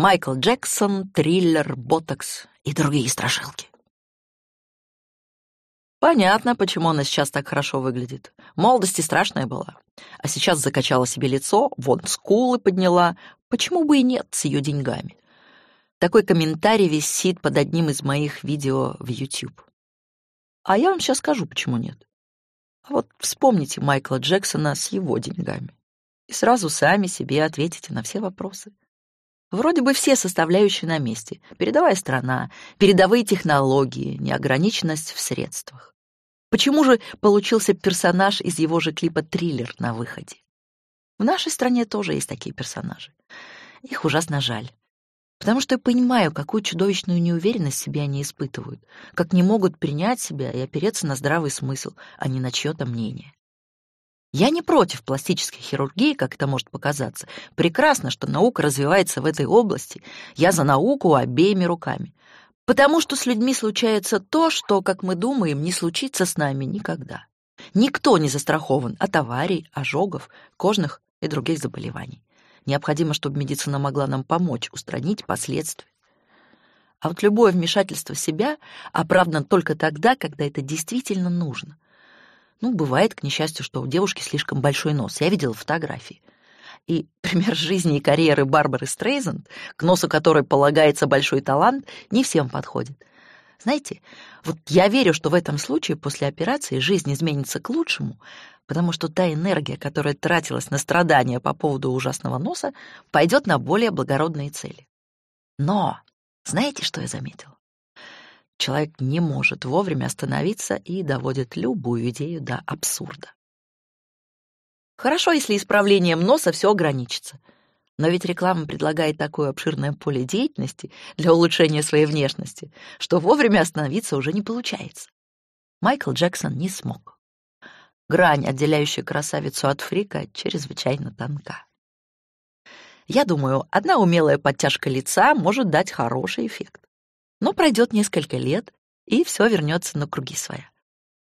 Майкл Джексон, триллер, ботокс и другие страшилки. Понятно, почему она сейчас так хорошо выглядит. В молодости страшная была. А сейчас закачала себе лицо, вон скулы подняла. Почему бы и нет с ее деньгами? Такой комментарий висит под одним из моих видео в YouTube. А я вам сейчас скажу, почему нет. А вот вспомните Майкла Джексона с его деньгами. И сразу сами себе ответите на все вопросы. Вроде бы все составляющие на месте. Передовая страна, передовые технологии, неограниченность в средствах. Почему же получился персонаж из его же клипа «Триллер» на выходе? В нашей стране тоже есть такие персонажи. Их ужасно жаль. Потому что я понимаю, какую чудовищную неуверенность в себе они испытывают, как не могут принять себя и опереться на здравый смысл, а не на чье-то мнение. Я не против пластической хирургии, как это может показаться. Прекрасно, что наука развивается в этой области. Я за науку обеими руками. Потому что с людьми случается то, что, как мы думаем, не случится с нами никогда. Никто не застрахован от аварий, ожогов, кожных и других заболеваний. Необходимо, чтобы медицина могла нам помочь устранить последствия. А вот любое вмешательство себя оправдано только тогда, когда это действительно нужно — ну, бывает, к несчастью, что у девушки слишком большой нос. Я видела фотографии. И пример жизни и карьеры Барбары Стрейзенд, к носу которой полагается большой талант, не всем подходит. Знаете, вот я верю, что в этом случае после операции жизнь изменится к лучшему, потому что та энергия, которая тратилась на страдания по поводу ужасного носа, пойдет на более благородные цели. Но знаете, что я заметила? Человек не может вовремя остановиться и доводит любую идею до абсурда. Хорошо, если исправлением носа все ограничится. Но ведь реклама предлагает такое обширное поле деятельности для улучшения своей внешности, что вовремя остановиться уже не получается. Майкл Джексон не смог. Грань, отделяющая красавицу от фрика, чрезвычайно тонка. Я думаю, одна умелая подтяжка лица может дать хороший эффект. Но пройдет несколько лет, и все вернется на круги своя.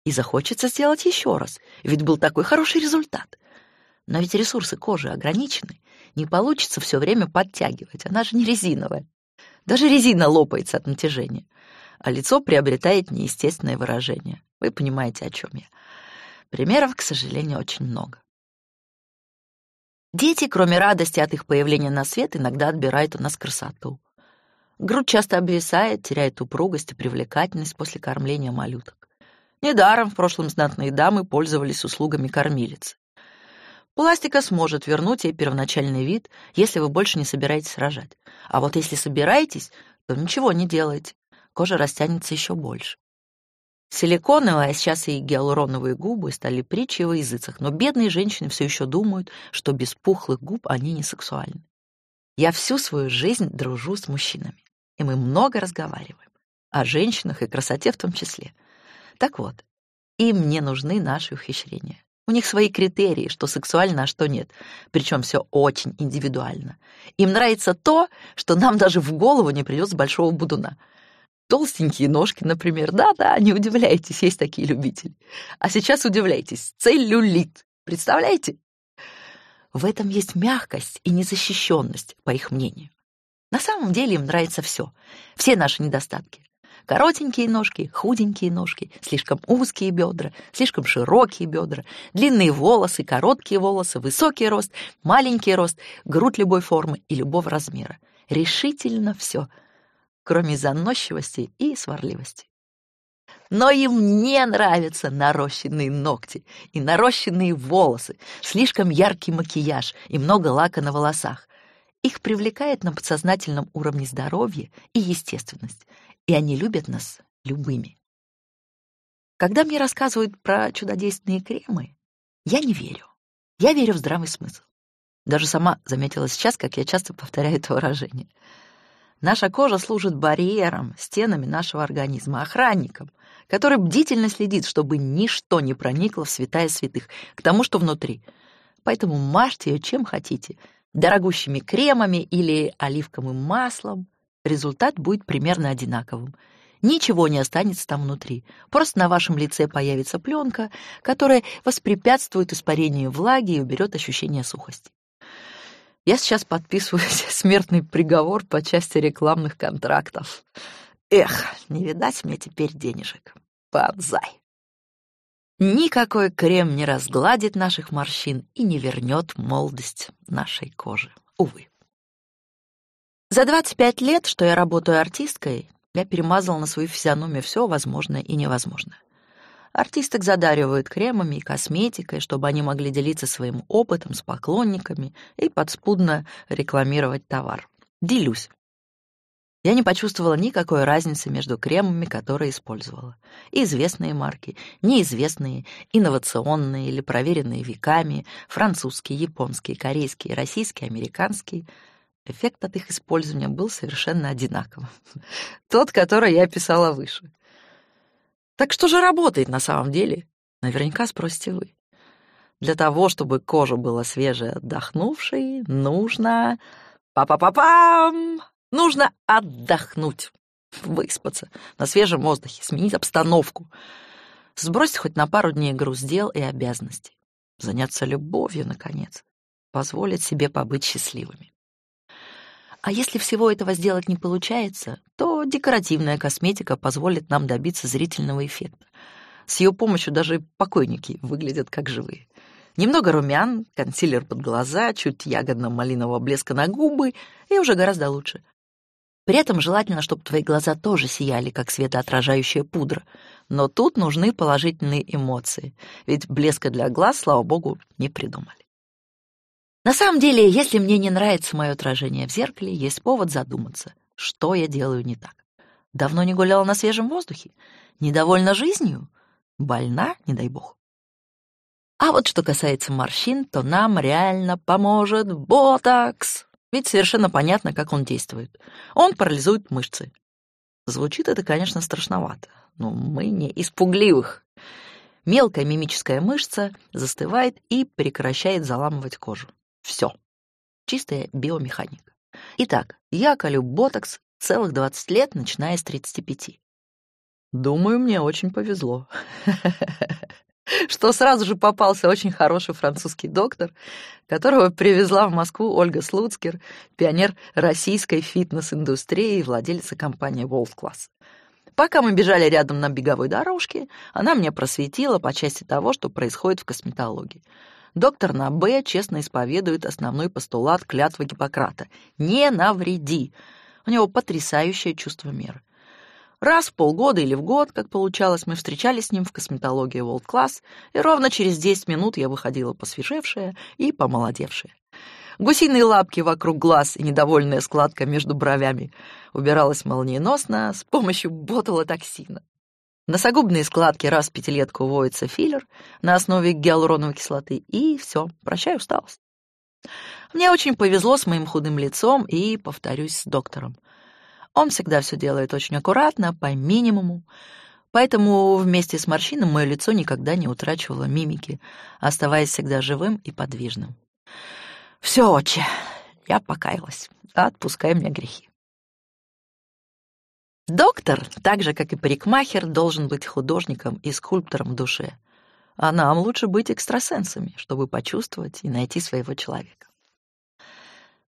И захочется сделать еще раз, ведь был такой хороший результат. Но ведь ресурсы кожи ограничены, не получится все время подтягивать, она же не резиновая. Даже резина лопается от натяжения, а лицо приобретает неестественное выражение. Вы понимаете, о чем я. Примеров, к сожалению, очень много. Дети, кроме радости от их появления на свет, иногда отбирают у нас красоту. Грудь часто обвисает, теряет упругость и привлекательность после кормления малюток. Недаром в прошлом знатные дамы пользовались услугами кормилицы. Пластика сможет вернуть ей первоначальный вид, если вы больше не собираетесь рожать. А вот если собираетесь, то ничего не делайте. Кожа растянется еще больше. Силиконовые, а сейчас и гиалуроновые губы стали притчей во языцах, но бедные женщины все еще думают, что без пухлых губ они не сексуальны. Я всю свою жизнь дружу с мужчинами и мы много разговариваем. О женщинах и красоте в том числе. Так вот, им не нужны наши ухищрения. У них свои критерии, что сексуально, а что нет. Причем все очень индивидуально. Им нравится то, что нам даже в голову не придет с большого будуна. Толстенькие ножки, например. Да-да, не удивляйтесь, есть такие любители. А сейчас удивляйтесь. Целлюлит. Представляете? В этом есть мягкость и незащищенность, по их мнению. На самом деле им нравится все, все наши недостатки. Коротенькие ножки, худенькие ножки, слишком узкие бедра, слишком широкие бедра, длинные волосы, короткие волосы, высокий рост, маленький рост, грудь любой формы и любого размера. Решительно все, кроме заносчивости и сварливости. Но им не нравятся нарощенные ногти и нарощенные волосы, слишком яркий макияж и много лака на волосах. Их привлекает на подсознательном уровне здоровье и естественность, и они любят нас любыми. Когда мне рассказывают про чудодейственные кремы, я не верю. Я верю в здравый смысл. Даже сама заметила сейчас, как я часто повторяю это выражение. Наша кожа служит барьером, стенами нашего организма, охранником, который бдительно следит, чтобы ничто не проникло в святая святых, к тому, что внутри. Поэтому мажьте ее чем хотите — дорогущими кремами или оливковым маслом, результат будет примерно одинаковым. Ничего не останется там внутри. Просто на вашем лице появится пленка, которая воспрепятствует испарению влаги и уберет ощущение сухости. Я сейчас подписываю смертный приговор по части рекламных контрактов. Эх, не видать мне теперь денежек. Подзай. Никакой крем не разгладит наших морщин и не вернет молодость нашей кожи. Увы. За 25 лет, что я работаю артисткой, я перемазала на свою физиономию все возможное и невозможное. Артисток задаривают кремами и косметикой, чтобы они могли делиться своим опытом с поклонниками и подспудно рекламировать товар. Делюсь. Я не почувствовала никакой разницы между кремами, которые использовала. известные марки, неизвестные, инновационные или проверенные веками, французские, японские, корейские, российские, американские — Эффект от их использования был совершенно одинаковым. Тот, который я описала выше. Так что же работает на самом деле? Наверняка спросите вы. Для того, чтобы кожа была свежей, отдохнувшей, нужно... Па-па-па-пам! Нужно отдохнуть, выспаться на свежем воздухе, сменить обстановку, сбросить хоть на пару дней груз дел и обязанностей, заняться любовью, наконец, позволить себе побыть счастливыми. А если всего этого сделать не получается, то декоративная косметика позволит нам добиться зрительного эффекта. С ее помощью даже покойники выглядят как живые. Немного румян, консилер под глаза, чуть ягодно-малинового блеска на губы, и уже гораздо лучше. При этом желательно, чтобы твои глаза тоже сияли, как светоотражающая пудра. Но тут нужны положительные эмоции, ведь блеска для глаз, слава богу, не придумали. На самом деле, если мне не нравится мое отражение в зеркале, есть повод задуматься, что я делаю не так. Давно не гуляла на свежем воздухе? Недовольна жизнью? Больна, не дай бог. А вот что касается морщин, то нам реально поможет ботокс. Ведь совершенно понятно, как он действует. Он парализует мышцы. Звучит это, конечно, страшновато, но мы не испугливых. Мелкая мимическая мышца застывает и прекращает заламывать кожу. Все. Чистая биомеханика. Итак, я колю ботокс целых 20 лет, начиная с 35. Думаю, мне очень повезло. Что сразу же попался очень хороший французский доктор, которого привезла в Москву Ольга Слуцкер, пионер российской фитнес-индустрии и владелица компании World Class. Пока мы бежали рядом на беговой дорожке, она мне просветила по части того, что происходит в косметологии. Доктор на Б честно исповедует основной постулат клятвы Гиппократа «Не навреди». У него потрясающее чувство меры. Раз в полгода или в год, как получалось, мы встречались с ним в косметологии World Class, и ровно через 10 минут я выходила посвежевшая и помолодевшая. Гусиные лапки вокруг глаз и недовольная складка между бровями убиралась молниеносно с помощью ботулотоксина. Носогубные складки раз в пятилетку уводится филлер на основе гиалуроновой кислоты, и все, прощай усталость. Мне очень повезло с моим худым лицом и, повторюсь, с доктором. Он всегда все делает очень аккуратно, по минимуму, поэтому вместе с морщиной мое лицо никогда не утрачивало мимики, оставаясь всегда живым и подвижным. Все, отче, я покаялась. Отпускай мне грехи. Доктор, так же, как и парикмахер, должен быть художником и скульптором в душе. А нам лучше быть экстрасенсами, чтобы почувствовать и найти своего человека.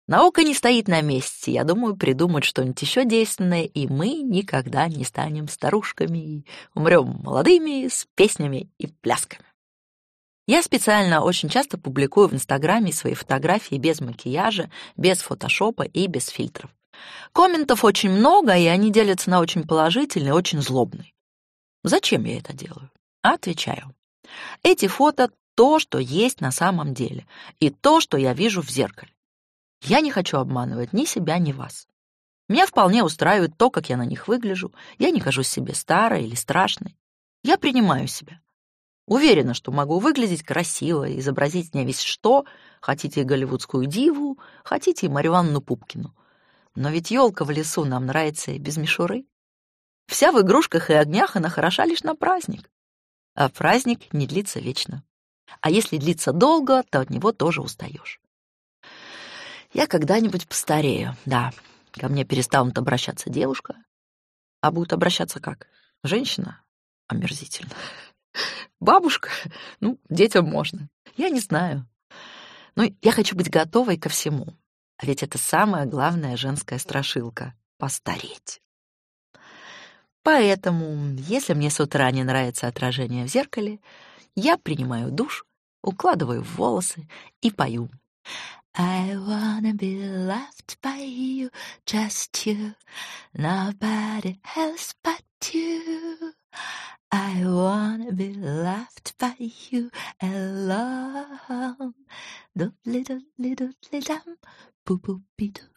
Наука не стоит на месте. Я думаю, придумать что-нибудь еще действенное, и мы никогда не станем старушками и умрем молодыми с песнями и плясками. Я специально очень часто публикую в Инстаграме свои фотографии без макияжа, без фотошопа и без фильтров. Комментов очень много, и они делятся на очень положительный очень злобный. Зачем я это делаю? Отвечаю. Эти фото — то, что есть на самом деле, и то, что я вижу в зеркале. Я не хочу обманывать ни себя, ни вас. Меня вполне устраивает то, как я на них выгляжу. Я не кажусь себе старой или страшной. Я принимаю себя. Уверена, что могу выглядеть красиво, изобразить меня весь что, хотите голливудскую диву, хотите Марью Ивановну Пупкину. Но ведь елка в лесу нам нравится и без мишуры. Вся в игрушках и огнях она хороша лишь на праздник. А праздник не длится вечно. А если длится долго, то от него тоже устаешь. Я когда-нибудь постарею, да. Ко мне перестанут обращаться девушка. А будут обращаться как? Женщина? Омерзительно. Бабушка? Ну, детям можно. Я не знаю. Но я хочу быть готовой ко всему. А ведь это самая главная женская страшилка — постареть. Поэтому, если мне с утра не нравится отражение в зеркале, я принимаю душ, укладываю волосы и пою. I wanna be loved by you, just you, nobody else but you. I wanna be loved by you alone. Doodly doodly doodly dum, boo boo be doo.